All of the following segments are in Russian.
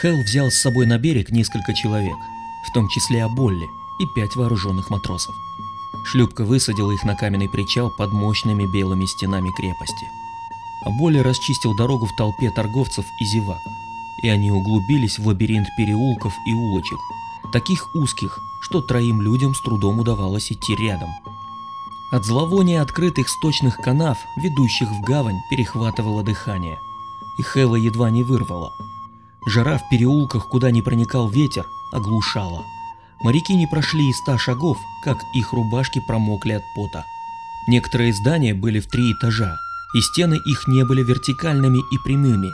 Хелл взял с собой на берег несколько человек, в том числе Аболли и пять вооруженных матросов. Шлюпка высадила их на каменный причал под мощными белыми стенами крепости. Аболли расчистил дорогу в толпе торговцев и зевак, и они углубились в лабиринт переулков и улочек, таких узких, что троим людям с трудом удавалось идти рядом. От зловония открытых сточных канав, ведущих в гавань, перехватывало дыхание, и Хэлла едва не вырвало. Жара в переулках, куда не проникал ветер, оглушала. Моряки не прошли и ста шагов, как их рубашки промокли от пота. Некоторые здания были в три этажа, и стены их не были вертикальными и прямыми.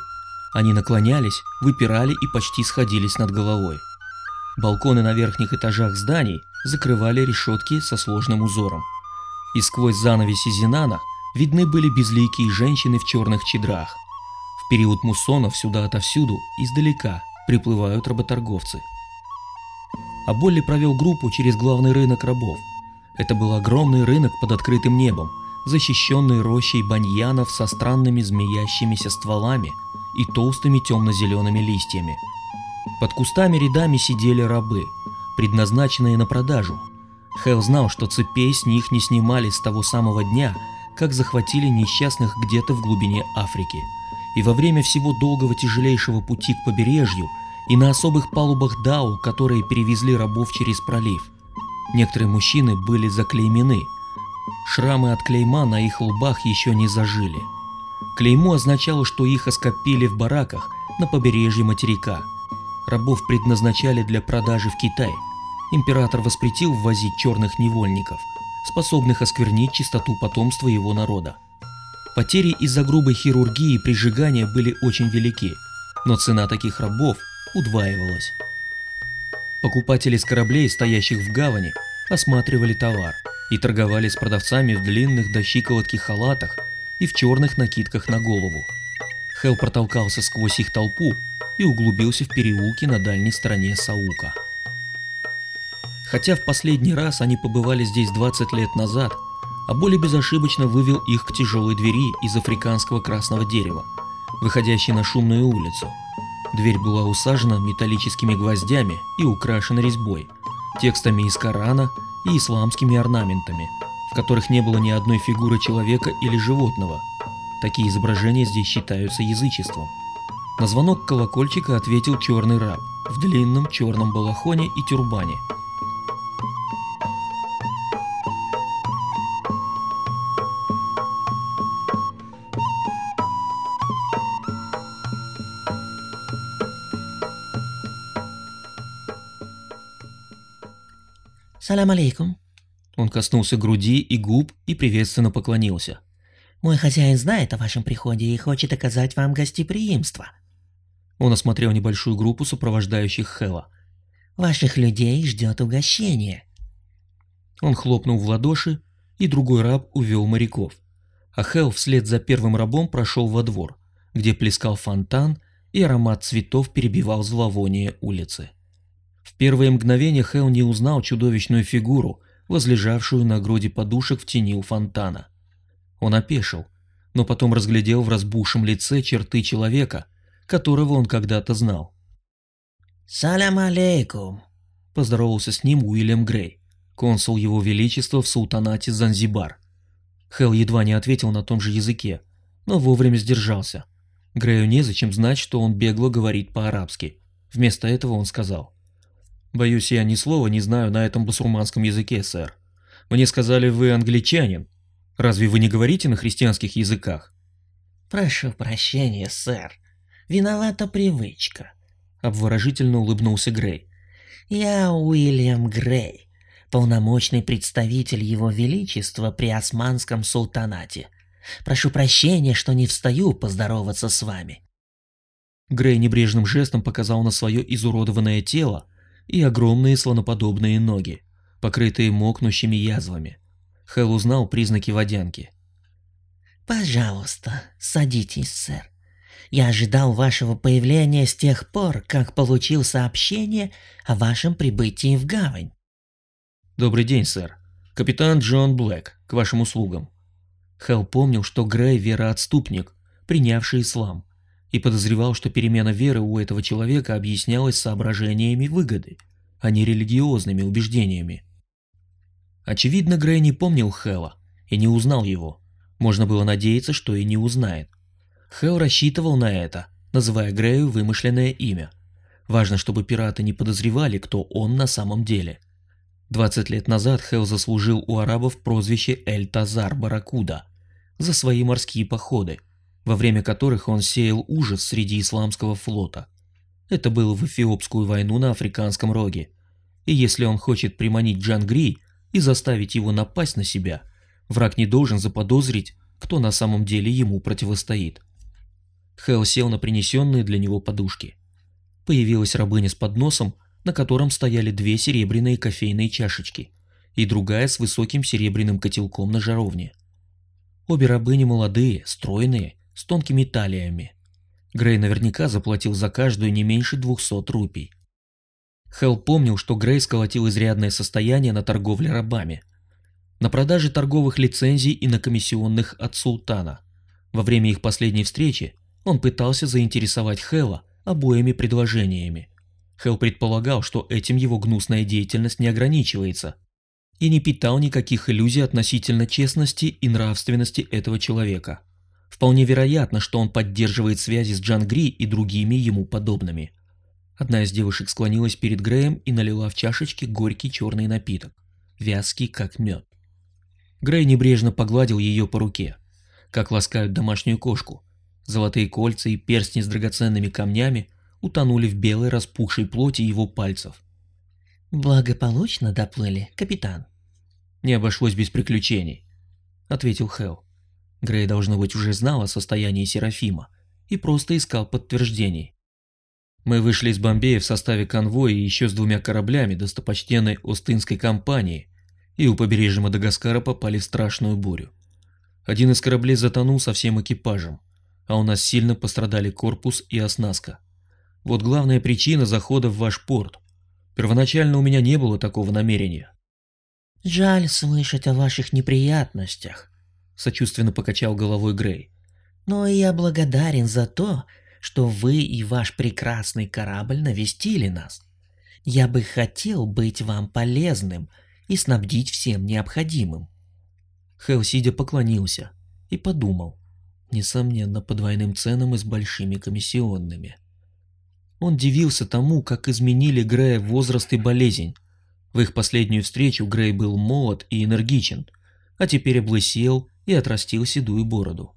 Они наклонялись, выпирали и почти сходились над головой. Балконы на верхних этажах зданий закрывали решетки со сложным узором. И сквозь занавеси Зинана видны были безликие женщины в черных чедрах. В период муссонов сюда отовсюду, издалека, приплывают работорговцы. А Болли провел группу через главный рынок рабов. Это был огромный рынок под открытым небом, защищенный рощей баньянов со странными змеящимися стволами и толстыми темно-зелеными листьями. Под кустами рядами сидели рабы, предназначенные на продажу. Хэл знал, что цепей с них не снимали с того самого дня, как захватили несчастных где-то в глубине Африки. И во время всего долгого тяжелейшего пути к побережью и на особых палубах Дау, которые перевезли рабов через пролив. Некоторые мужчины были заклеймены. Шрамы от клейма на их лбах еще не зажили. Клеймо означало, что их оскопили в бараках на побережье материка. Рабов предназначали для продажи в Китай. Император воспретил ввозить черных невольников, способных осквернить чистоту потомства его народа. Потери из-за грубой хирургии и прижигания были очень велики, но цена таких рабов удваивалась. Покупатели с кораблей, стоящих в гавани, осматривали товар и торговали с продавцами в длинных до щиколотки халатах и в черных накидках на голову. Хел протолкался сквозь их толпу и углубился в переулки на дальней стороне Саука. Хотя в последний раз они побывали здесь 20 лет назад, а более безошибочно вывел их к тяжелой двери из африканского красного дерева, выходящей на шумную улицу. Дверь была усажена металлическими гвоздями и украшена резьбой, текстами из Корана и исламскими орнаментами, в которых не было ни одной фигуры человека или животного. Такие изображения здесь считаются язычеством. На звонок колокольчика ответил черный раб в длинном черном балахоне и тюрбане. «Салам алейкум». Он коснулся груди и губ и приветственно поклонился. «Мой хозяин знает о вашем приходе и хочет оказать вам гостеприимство». Он осмотрел небольшую группу сопровождающих Хэла. «Ваших людей ждет угощение». Он хлопнул в ладоши, и другой раб увел моряков. А Хэл вслед за первым рабом прошел во двор, где плескал фонтан, и аромат цветов перебивал зловоние улицы. В первые мгновения Хэл не узнал чудовищную фигуру, возлежавшую на груди подушек в тени у фонтана. Он опешил, но потом разглядел в разбухшем лице черты человека, которого он когда-то знал. «Салям алейкум», – поздоровался с ним Уильям Грей, консул его величества в султанате Занзибар. Хелл едва не ответил на том же языке, но вовремя сдержался. Грею незачем знать, что он бегло говорит по-арабски. Вместо этого он сказал. «Боюсь, я ни слова не знаю на этом басурманском языке, сэр. Мне сказали, вы англичанин. Разве вы не говорите на христианских языках?» «Прошу прощения, сэр. Виновата привычка», — обворожительно улыбнулся Грей. «Я Уильям Грей, полномочный представитель Его Величества при Османском султанате. Прошу прощения, что не встаю поздороваться с вами». Грей небрежным жестом показал на свое изуродованное тело и огромные слоноподобные ноги, покрытые мокнущими язвами. Хэл узнал признаки водянки. «Пожалуйста, садитесь, сэр. Я ожидал вашего появления с тех пор, как получил сообщение о вашем прибытии в гавань». «Добрый день, сэр. Капитан Джон Блэк, к вашим услугам». Хэл помнил, что Грей вероотступник, принявший ислам, и подозревал, что перемена веры у этого человека объяснялась соображениями выгоды, а не религиозными убеждениями. Очевидно, Грей не помнил Хэлла и не узнал его. Можно было надеяться, что и не узнает. Хэл рассчитывал на это, называя Грею вымышленное имя. Важно, чтобы пираты не подозревали, кто он на самом деле. 20 лет назад Хэл заслужил у арабов прозвище Эль-Тазар Баракуда за свои морские походы, во время которых он сеял ужас среди исламского флота. Это было в Эфиопскую войну на Африканском роге. И если он хочет приманить Джангри и заставить его напасть на себя, враг не должен заподозрить, кто на самом деле ему противостоит. Хэл сел на принесенные для него подушки. Появилась рабыня с подносом, на котором стояли две серебряные кофейные чашечки и другая с высоким серебряным котелком на жаровне. Обе рабыни молодые, стройные, с тонкими талиями. Грей наверняка заплатил за каждую не меньше 200 рупий. Хелл помнил, что Грей сколотил изрядное состояние на торговле рабами, на продаже торговых лицензий и на комиссионных от султана. Во время их последней встречи он пытался заинтересовать Хэлла обоими предложениями – Хелл предполагал, что этим его гнусная деятельность не ограничивается, и не питал никаких иллюзий относительно честности и нравственности этого человека. Вполне вероятно, что он поддерживает связи с Джан Гри и другими ему подобными. Одна из девушек склонилась перед Греем и налила в чашечки горький черный напиток, вязкий как мед. Грей небрежно погладил ее по руке, как ласкают домашнюю кошку. Золотые кольца и перстни с драгоценными камнями утонули в белой распухшей плоти его пальцев. «Благополучно доплыли, капитан?» «Не обошлось без приключений», — ответил Хелл. Грей, должно быть, уже знал о состоянии Серафима и просто искал подтверждений. Мы вышли из Бомбея в составе конвоя еще с двумя кораблями достопочтенной Остинской компании и у побережья Мадагаскара попали в страшную бурю. Один из кораблей затонул со всем экипажем, а у нас сильно пострадали корпус и оснастка. Вот главная причина захода в ваш порт. Первоначально у меня не было такого намерения. Жаль слышать о ваших неприятностях, сочувственно покачал головой Грей. Но я благодарен за то, что вы и ваш прекрасный корабль навестили нас. Я бы хотел быть вам полезным и снабдить всем необходимым. Хелл сидя поклонился и подумал, несомненно, по двойным ценам и с большими комиссионными. Он дивился тому, как изменили Грея возраст и болезнь. В их последнюю встречу Грей был молод и энергичен, а теперь облысел и отрастил седую бороду.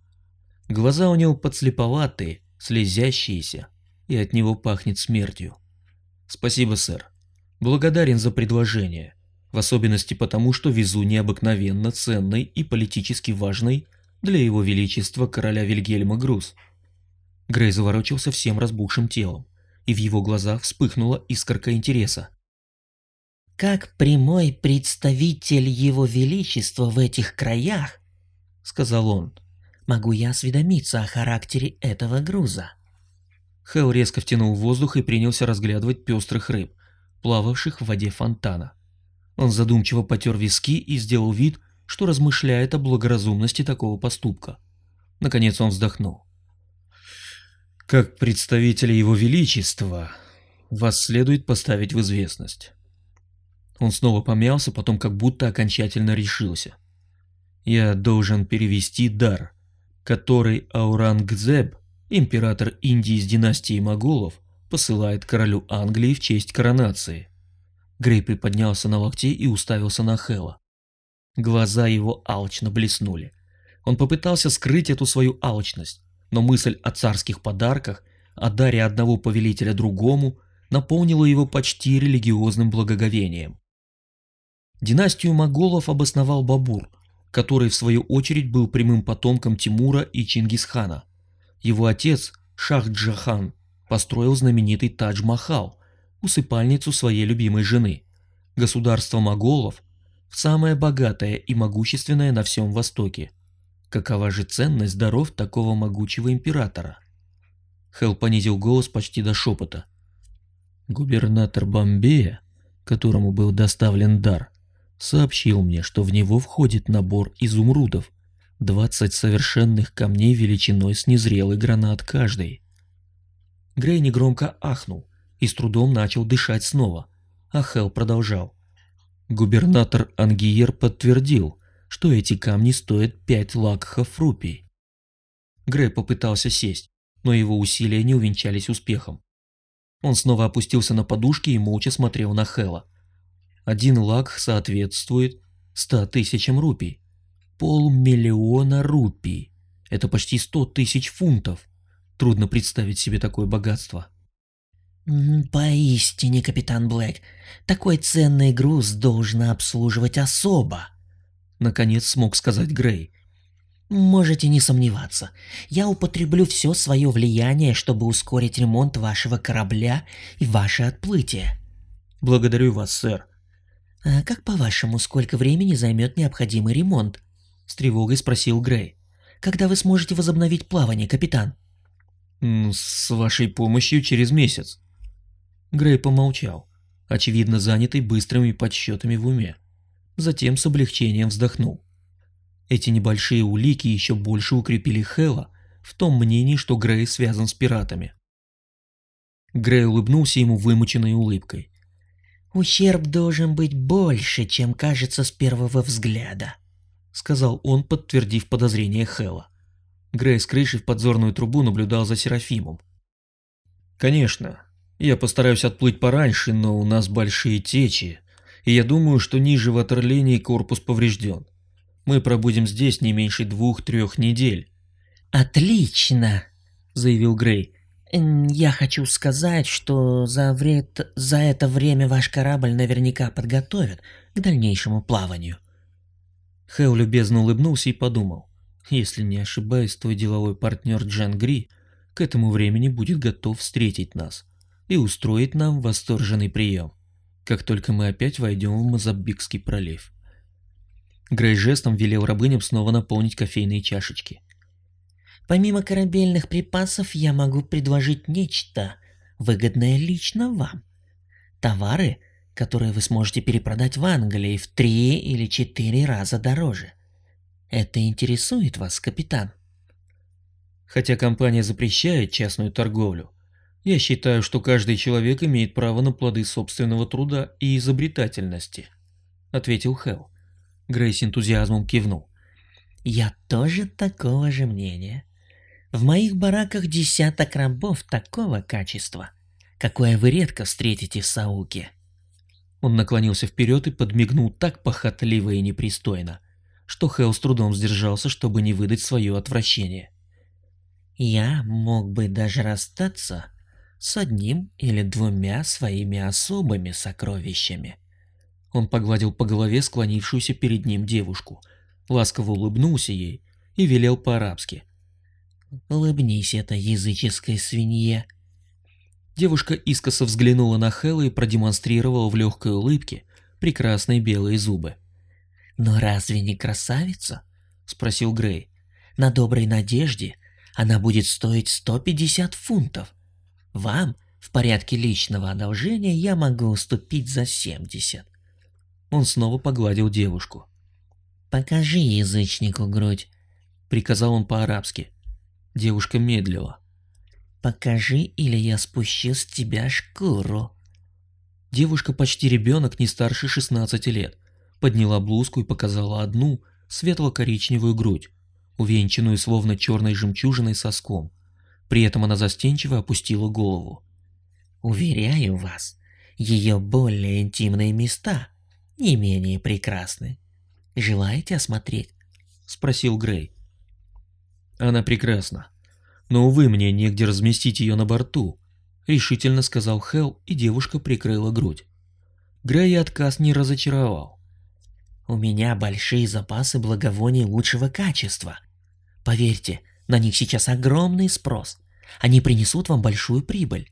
Глаза у него подслеповатые, слезящиеся, и от него пахнет смертью. Спасибо, сэр. Благодарен за предложение, в особенности потому, что везу необыкновенно ценный и политически важный для его величества короля Вильгельма груз. Грей заворочился всем разбухшим телом и в его глазах вспыхнула искорка интереса. «Как прямой представитель Его Величества в этих краях, — сказал он, — могу я осведомиться о характере этого груза?» Хэл резко втянул воздух и принялся разглядывать пестрых рыб, плававших в воде фонтана. Он задумчиво потер виски и сделал вид, что размышляет о благоразумности такого поступка. Наконец он вздохнул. Как представителя его величества, вас следует поставить в известность. Он снова помялся, потом как будто окончательно решился. Я должен перевести дар, который Аурангзеб, император Индии из династии Моголов, посылает королю Англии в честь коронации. Грей приподнялся на локте и уставился на Хэла. Глаза его алчно блеснули. Он попытался скрыть эту свою алчность, но мысль о царских подарках, о даре одного повелителя другому, наполнила его почти религиозным благоговением. Династию моголов обосновал Бабур, который в свою очередь был прямым потомком Тимура и Чингисхана. Его отец, Шах-Джахан, построил знаменитый Тадж-Махал, усыпальницу своей любимой жены. Государство моголов – самое богатое и могущественное на всем Востоке – Какова же ценность даров такого могучего императора? Хелл понизил голос почти до шепота. Губернатор Бомбея, которому был доставлен дар, сообщил мне, что в него входит набор изумрудов, 20 совершенных камней величиной с незрелый гранат каждый. Грей негромко ахнул и с трудом начал дышать снова, а Хелл продолжал. Губернатор Ангиер подтвердил, что эти камни стоят пять лакхов рупий. Грей попытался сесть, но его усилия не увенчались успехом. Он снова опустился на подушки и молча смотрел на Хела. Один лакх соответствует ста тысячам рупий. Полмиллиона рупий. Это почти сто тысяч фунтов. Трудно представить себе такое богатство. «Поистине, капитан Блэк, такой ценный груз должен обслуживать особо», — наконец смог сказать Грей. «Можете не сомневаться, я употреблю все свое влияние, чтобы ускорить ремонт вашего корабля и ваше отплытие». «Благодарю вас, сэр». «А как по-вашему, сколько времени займет необходимый ремонт?» — с тревогой спросил Грей. «Когда вы сможете возобновить плавание, капитан?» «С вашей помощью через месяц». Грей помолчал, очевидно занятый быстрыми подсчетами в уме. Затем с облегчением вздохнул. Эти небольшие улики еще больше укрепили Хэлла в том мнении, что Грей связан с пиратами. Грей улыбнулся ему вымученной улыбкой. «Ущерб должен быть больше, чем кажется с первого взгляда», — сказал он, подтвердив подозрение Хэлла. Грей с крыши в подзорную трубу наблюдал за Серафимом. «Конечно, я постараюсь отплыть пораньше, но у нас большие течи, и я думаю, что ниже ватерлинии корпус поврежден. Мы пробудем здесь не меньше двух-трех недель». «Отлично», — заявил Грей. «Я хочу сказать, что за, вред... за это время ваш корабль наверняка подготовят к дальнейшему плаванию». Хэл любезно улыбнулся и подумал. Если не ошибаюсь, твой деловой партнер Джан Гри к этому времени будет готов встретить нас и устроить нам восторженный прием, как только мы опять войдем в Мозамбикский пролив. Грей жестом велел рабыням снова наполнить кофейные чашечки. «Помимо корабельных припасов я могу предложить нечто, выгодное лично вам. Товары, которые вы сможете перепродать в Англии в три или четыре раза дороже. Это интересует вас, капитан?» Хотя компания запрещает частную торговлю, я считаю, что каждый человек имеет право на плоды собственного труда и изобретательности, ответил Хелл. Грей с энтузиазмом кивнул. Я тоже такого же мнения. В моих бараках десяток рабов такого качества, какое вы редко встретите в Сауке. Он наклонился вперед и подмигнул так похотливо и непристойно, что Хелл с трудом сдержался, чтобы не выдать свое отвращение. «Я мог бы даже расстаться с одним или двумя своими особыми сокровищами». Он погладил по голове склонившуюся перед ним девушку, ласково улыбнулся ей и велел по-арабски. «Улыбнись этой языческой свинье». Девушка искоса взглянула на Хэлла и продемонстрировала в легкой улыбке прекрасные белые зубы. «Но разве не красавица?» — спросил Грей. «На доброй надежде она будет стоить 150 фунтов. Вам, в порядке личного одолжения, я могу уступить за 70». Он снова погладил девушку. «Покажи язычнику грудь», — приказал он по-арабски. Девушка медлила. «Покажи, или я спущу с тебя шкуру». Девушка почти ребенок, не старше 16 лет подняла блузку и показала одну светло-коричневую грудь, увенчанную словно черной жемчужиной соском. При этом она застенчиво опустила голову. «Уверяю вас, ее более интимные места не менее прекрасны. Желаете осмотреть?» — спросил Грей. «Она прекрасна, но, увы, мне негде разместить ее на борту», — решительно сказал Хелл, и девушка прикрыла грудь. Грея отказ не разочаровал. У меня большие запасы благовоний лучшего качества. Поверьте, на них сейчас огромный спрос. Они принесут вам большую прибыль.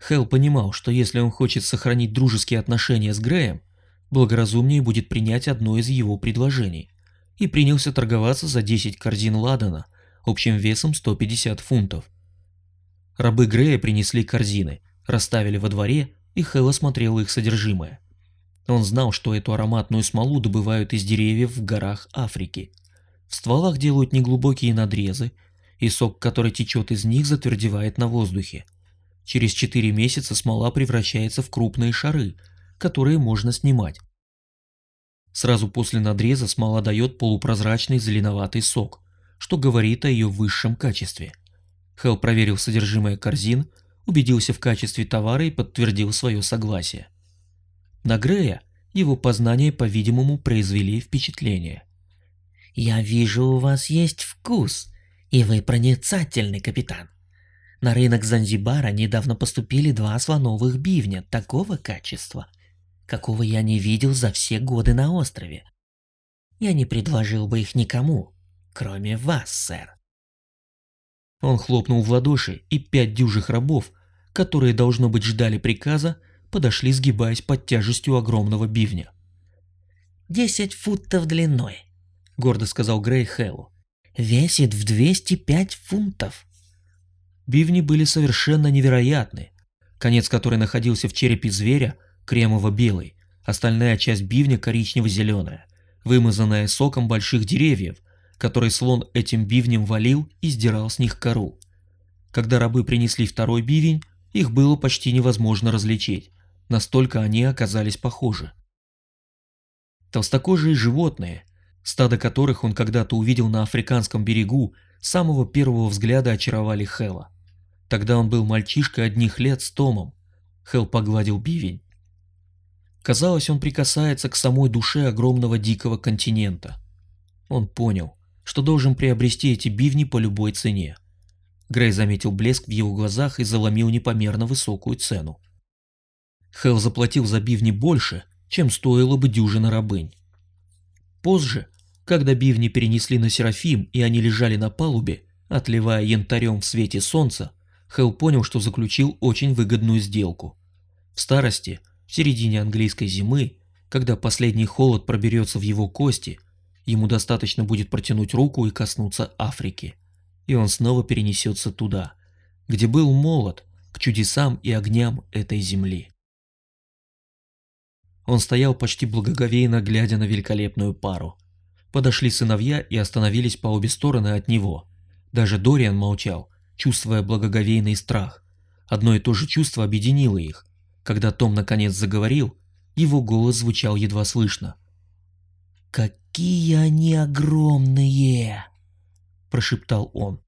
Хелл понимал, что если он хочет сохранить дружеские отношения с Греем, благоразумнее будет принять одно из его предложений, и принялся торговаться за 10 корзин ладана общим весом 150 фунтов. Рабы Грея принесли корзины, расставили во дворе, и Хелл осмотрел их содержимое. Он знал, что эту ароматную смолу добывают из деревьев в горах Африки. В стволах делают неглубокие надрезы, и сок, который течет из них, затвердевает на воздухе. Через 4 месяца смола превращается в крупные шары, которые можно снимать. Сразу после надреза смола дает полупрозрачный зеленоватый сок, что говорит о ее высшем качестве. Хелл проверил содержимое корзин, убедился в качестве товара и подтвердил свое согласие. На Грея его познания, по-видимому, произвели впечатление. «Я вижу, у вас есть вкус, и вы проницательный капитан. На рынок Занзибара недавно поступили два слоновых бивня такого качества, какого я не видел за все годы на острове. Я не предложил бы их никому, кроме вас, сэр. Он хлопнул в ладоши, и пять дюжих рабов, которые, должно быть, ждали приказа, подошли, сгибаясь под тяжестью огромного бивня. «Десять футов длиной», — гордо сказал Грей Хэллу. «Весит в 205 фунтов». Бивни были совершенно невероятны. Конец который находился в черепе зверя, кремово-белый, остальная часть бивня коричнево-зеленая, вымазанная соком больших деревьев, который слон этим бивнем валил и сдирал с них кору. Когда рабы принесли второй бивень, их было почти невозможно различить, настолько они оказались похожи. Толстокожие животные, стадо которых он когда-то увидел на африканском берегу, с самого первого взгляда очаровали Хэла. Тогда он был мальчишкой одних лет с Томом. Хел погладил бивень. Казалось, он прикасается к самой душе огромного дикого континента. Он понял, что должен приобрести эти бивни по любой цене. Грей заметил блеск в его глазах и заломил непомерно высокую цену. Хел заплатил за бивни больше, чем стоило бы дюжина рабынь. Позже, когда бивни перенесли на Серафим и они лежали на палубе, отливая янтарем в свете солнца, Хелл понял, что заключил очень выгодную сделку. В старости, в середине английской зимы, когда последний холод проберется в его кости, ему достаточно будет протянуть руку и коснуться Африки, и он снова перенесется туда, где был молод к чудесам и огням этой земли. Он стоял почти благоговейно, глядя на великолепную пару. Подошли сыновья и остановились по обе стороны от него. Даже Дориан молчал, чувствуя благоговейный страх. Одно и то же чувство объединило их. Когда Том наконец заговорил, его голос звучал едва слышно. «Какие они огромные!» – прошептал он.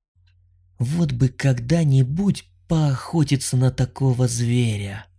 «Вот бы когда-нибудь поохотиться на такого зверя!»